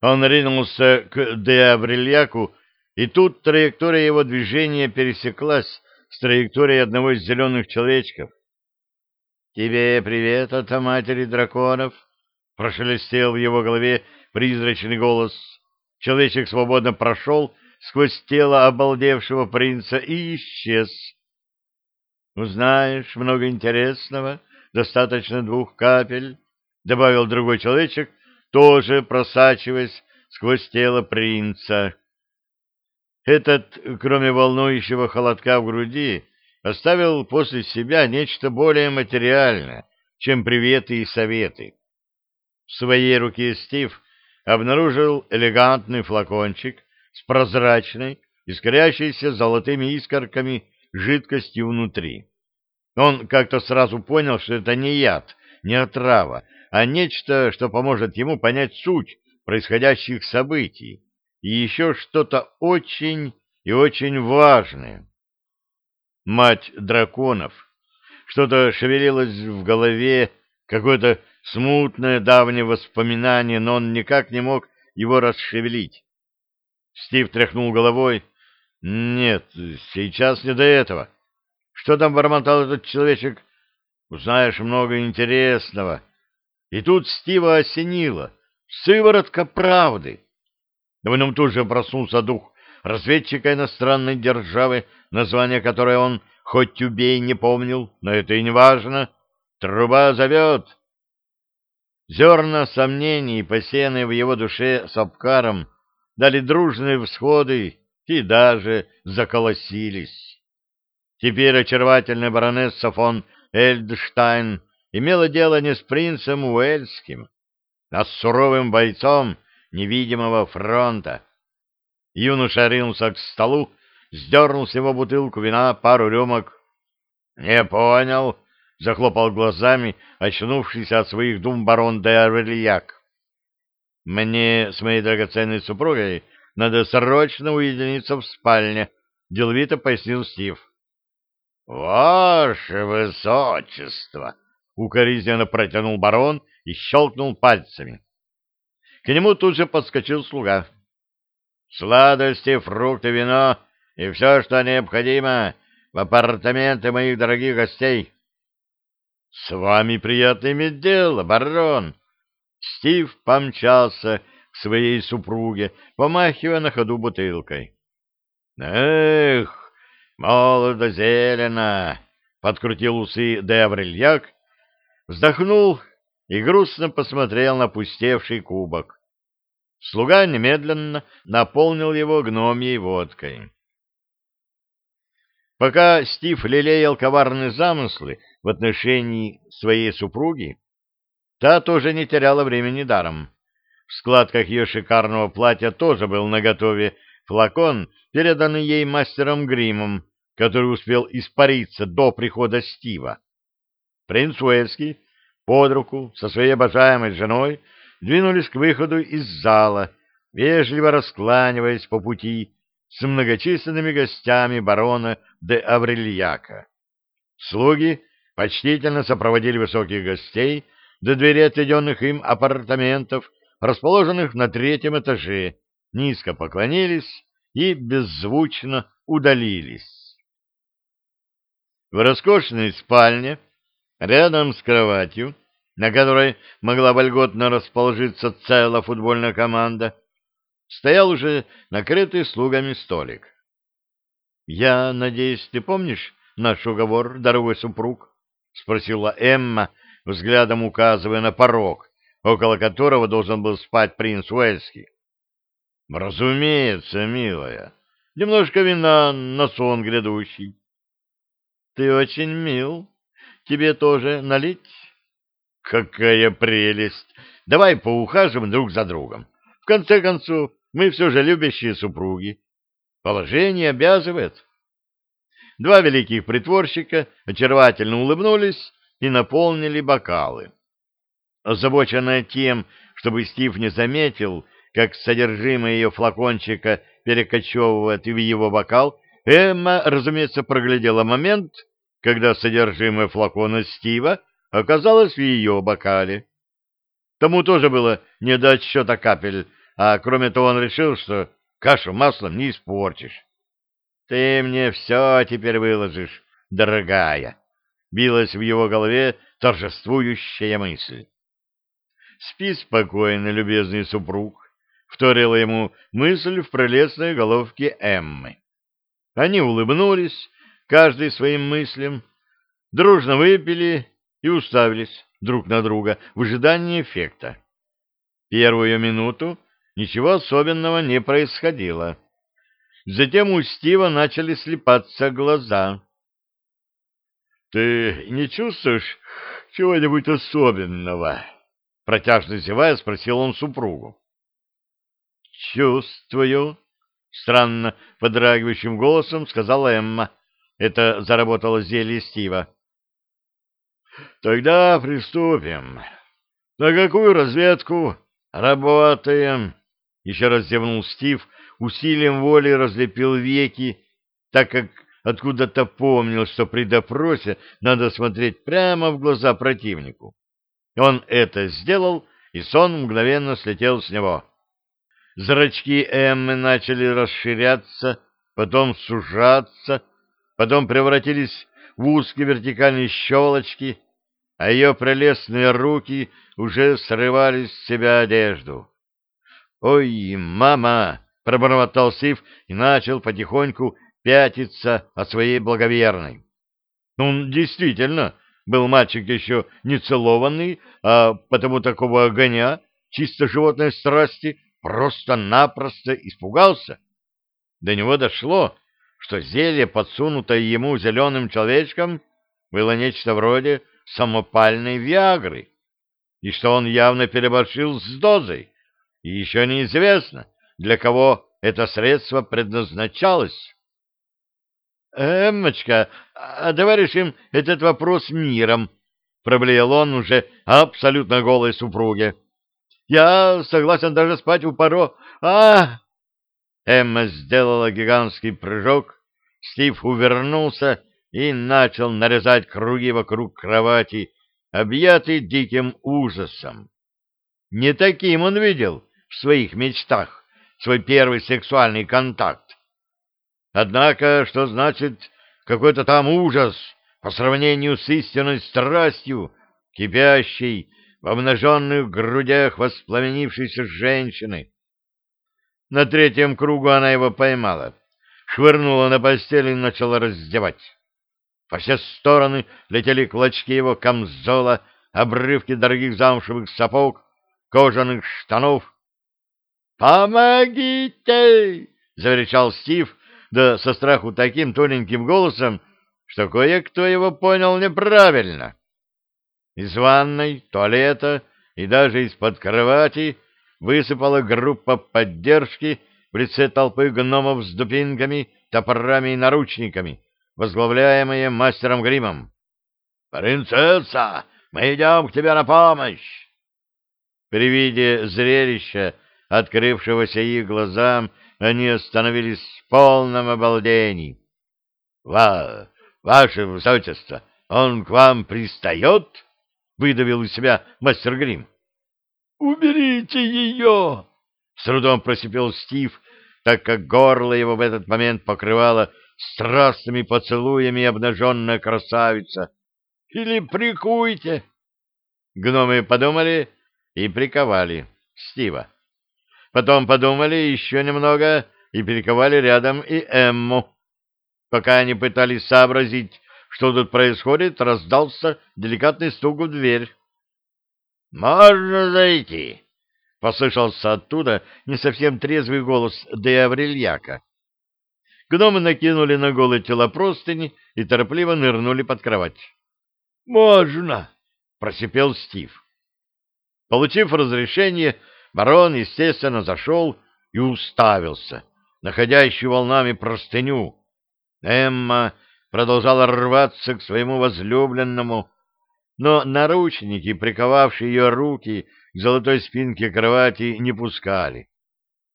Он ринулся к де Аврельяку, и тут траектория его движения пересеклась с траекторией одного из зеленых человечков. «Тебе привет от матери драконов!» — прошелестел в его голове призрачный голос. Человечек свободно прошел сквозь тело обалдевшего принца и исчез. «Узнаешь много интересного, достаточно двух капель», — добавил другой человечек, тоже просачиваясь сквозь тело принца. Этот, кроме волнующего холодка в груди, оставил после себя нечто более материальное, чем приветы и советы. В своей руке Стив обнаружил элегантный флакончик с прозрачной, искрящейся золотыми искорками жидкостью внутри. Он как-то сразу понял, что это не яд, не отрава, а нечто, что поможет ему понять суть происходящих событий и еще что-то очень и очень важное. Мать драконов. Что-то шевелилось в голове, какое-то смутное давнее воспоминание, но он никак не мог его расшевелить. Стив тряхнул головой. «Нет, сейчас не до этого. Что там бормотал этот человечек? Узнаешь много интересного». И тут Стива осенило. Сыворотка правды. В нем тут же проснулся дух разведчика иностранной державы, название которой он хоть убей не помнил, но это и не важно. Труба зовет. Зерна сомнений, посеянные в его душе с обкаром, дали дружные всходы и даже заколосились. Теперь очаровательная баронесса фон Эльдштайн имела дело не с принцем Уэльским, а с суровым бойцом невидимого фронта. Юноша ринулся к столу, сдернул с него бутылку вина, пару рюмок. — Не понял, — захлопал глазами, очнувшийся от своих дум барон де Арвельяк. — Мне с моей драгоценной супругой надо срочно уединиться в спальне, — деловито пояснил Стив. — Ваше высочество! — Укоризненно протянул барон и щелкнул пальцами. К нему тут же подскочил слуга. «Сладости, фрукты, вино и все, что необходимо в апартаменты моих дорогих гостей». «С вами приятно иметь дело, барон!» Стив помчался к своей супруге, помахивая на ходу бутылкой. «Эх, молодо-зелено!» — подкрутил усы Деврельяк вздохнул и грустно посмотрел на пустевший кубок. Слуга немедленно наполнил его гномьей водкой. Пока Стив лелеял коварные замыслы в отношении своей супруги, та тоже не теряла времени даром. В складках ее шикарного платья тоже был наготове флакон, переданный ей мастером гримом, который успел испариться до прихода Стива. Принц Уэльский под руку со своей обожаемой женой двинулись к выходу из зала, вежливо раскланиваясь по пути с многочисленными гостями барона де Аврельяка. Слуги почтительно сопроводили высоких гостей до двери отведенных им апартаментов, расположенных на третьем этаже, низко поклонились и беззвучно удалились. В роскошной спальне Рядом с кроватью, на которой могла вольготно расположиться целая футбольная команда, стоял уже накрытый слугами столик. — Я надеюсь, ты помнишь наш уговор, дорогой супруг? — спросила Эмма, взглядом указывая на порог, около которого должен был спать принц Уэльский. — Разумеется, милая. Немножко вина на сон грядущий. — Ты очень мил, Тебе тоже налить? Какая прелесть! Давай поухаживаем друг за другом. В конце концов, мы все же любящие супруги. Положение обязывает. Два великих притворщика очаровательно улыбнулись и наполнили бокалы. Озабоченная тем, чтобы Стив не заметил, как содержимое ее флакончика перекочевывает в его бокал, Эмма, разумеется, проглядела момент когда содержимое флакона Стива оказалось в ее бокале. Тому тоже было не до отсчета капель, а кроме того он решил, что кашу маслом не испортишь. Ты мне все теперь выложишь, дорогая, билась в его голове торжествующая мысль. Спи спокойно, любезный супруг, вторила ему мысль в прелестной головке Эммы. Они улыбнулись, каждый своим мыслям, дружно выпили и уставились друг на друга в ожидании эффекта. Первую минуту ничего особенного не происходило. Затем у Стива начали слепаться глаза. — Ты не чувствуешь чего-нибудь особенного? — протяжно зевая спросил он супругу. — Чувствую, — странно подрагивающим голосом сказала Эмма. Это заработало зелье Стива. — Тогда приступим. На какую разведку работаем? Еще раз зевнул Стив, усилием воли разлепил веки, так как откуда-то помнил, что при допросе надо смотреть прямо в глаза противнику. Он это сделал, и сон мгновенно слетел с него. Зрачки Эммы начали расширяться, потом сужаться, потом превратились в узкие вертикальные щелочки, а ее прелестные руки уже срывали с себя одежду. «Ой, мама!» — пробормотал Сив и начал потихоньку пятиться от своей благоверной. Он действительно был мальчик еще не целованный, а потому такого огня, чисто животной страсти, просто-напросто испугался. До него дошло, что зелье, подсунутое ему зеленым человечком, было нечто вроде самопальной виагры, и что он явно переборщил с дозой, и еще неизвестно, для кого это средство предназначалось. «Эммочка, а давай решим этот вопрос миром», — проблеял он уже абсолютно голой супруге. Я согласен даже спать у паро. А! Эмма сделала гигантский прыжок. Стив увернулся и начал нарезать круги вокруг кровати, объятый диким ужасом. Не таким он видел в своих мечтах свой первый сексуальный контакт. Однако, что значит какой-то там ужас по сравнению с истинной страстью, кипящей в обнаженных грудях воспламенившейся женщины. На третьем кругу она его поймала, швырнула на постель и начала раздевать. По все стороны летели клочки его камзола, обрывки дорогих замшевых сапог, кожаных штанов. «Помогите!» — заверещал Стив, да со страху таким тоненьким голосом, что кое-кто его понял неправильно. Из ванной, туалета и даже из-под кровати высыпала группа поддержки в лице толпы гномов с дубинками, топорами и наручниками, возглавляемые мастером Гримом. «Принцесса, мы идем к тебе на помощь!» При виде зрелища, открывшегося их глазам, они остановились в полном обалдении. «Ва, ваше высочество, он к вам пристает?» — выдавил из себя мастер Грим. «Уберите ее!» — с трудом просипел Стив, так как горло его в этот момент покрывало страстными поцелуями обнаженная красавица. «Или прикуйте!» Гномы подумали и приковали Стива. Потом подумали еще немного и приковали рядом и Эмму. Пока они пытались сообразить, что тут происходит, раздался деликатный стук в дверь. «Можно зайти?» — послышался оттуда не совсем трезвый голос де Аврельяка. Гномы накинули на голые тела простыни и торопливо нырнули под кровать. «Можно!» — просипел Стив. Получив разрешение, барон, естественно, зашел и уставился, находящую волнами простыню. Эмма продолжала рваться к своему возлюбленному, но наручники, приковавшие ее руки к золотой спинке кровати, не пускали.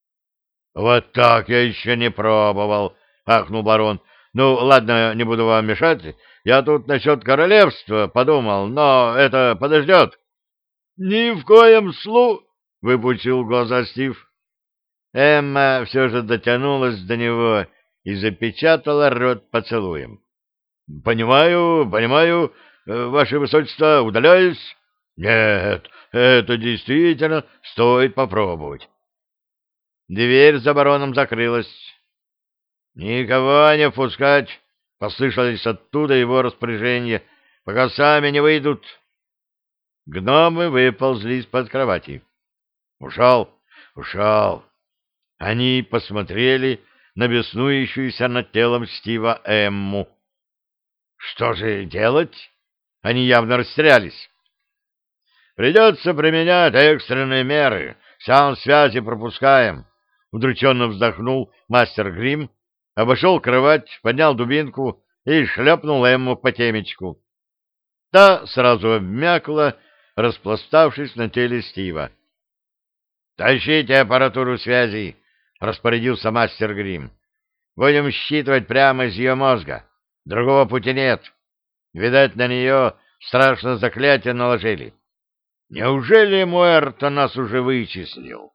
— Вот так я еще не пробовал, — ахнул барон. — Ну, ладно, не буду вам мешать. Я тут насчет королевства подумал, но это подождет. — Ни в коем слу... — выпучил глаза Стив. Эмма все же дотянулась до него и запечатала рот поцелуем. — Понимаю, понимаю, ваше высочество, удаляюсь. Нет, это действительно стоит попробовать. Дверь за бароном закрылась. «Никого не впускать!» — послышались оттуда его распоряжения, пока сами не выйдут. Гномы выползли из-под кровати. «Ушел! Ушел!» Они посмотрели на беснующуюся над телом Стива Эмму. «Что же делать?» Они явно растерялись. «Придется применять экстренные меры. Сеанс связи пропускаем». Удрученно вздохнул мастер Грим, обошел кровать, поднял дубинку и шлепнул Эмму по темечку. Та сразу обмякла, распластавшись на теле Стива. «Тащите аппаратуру связи!» — распорядился мастер Грим. «Будем считывать прямо из ее мозга. Другого пути нет. Видать, на нее страшно заклятие наложили. Неужели Муэрто нас уже вычислил?»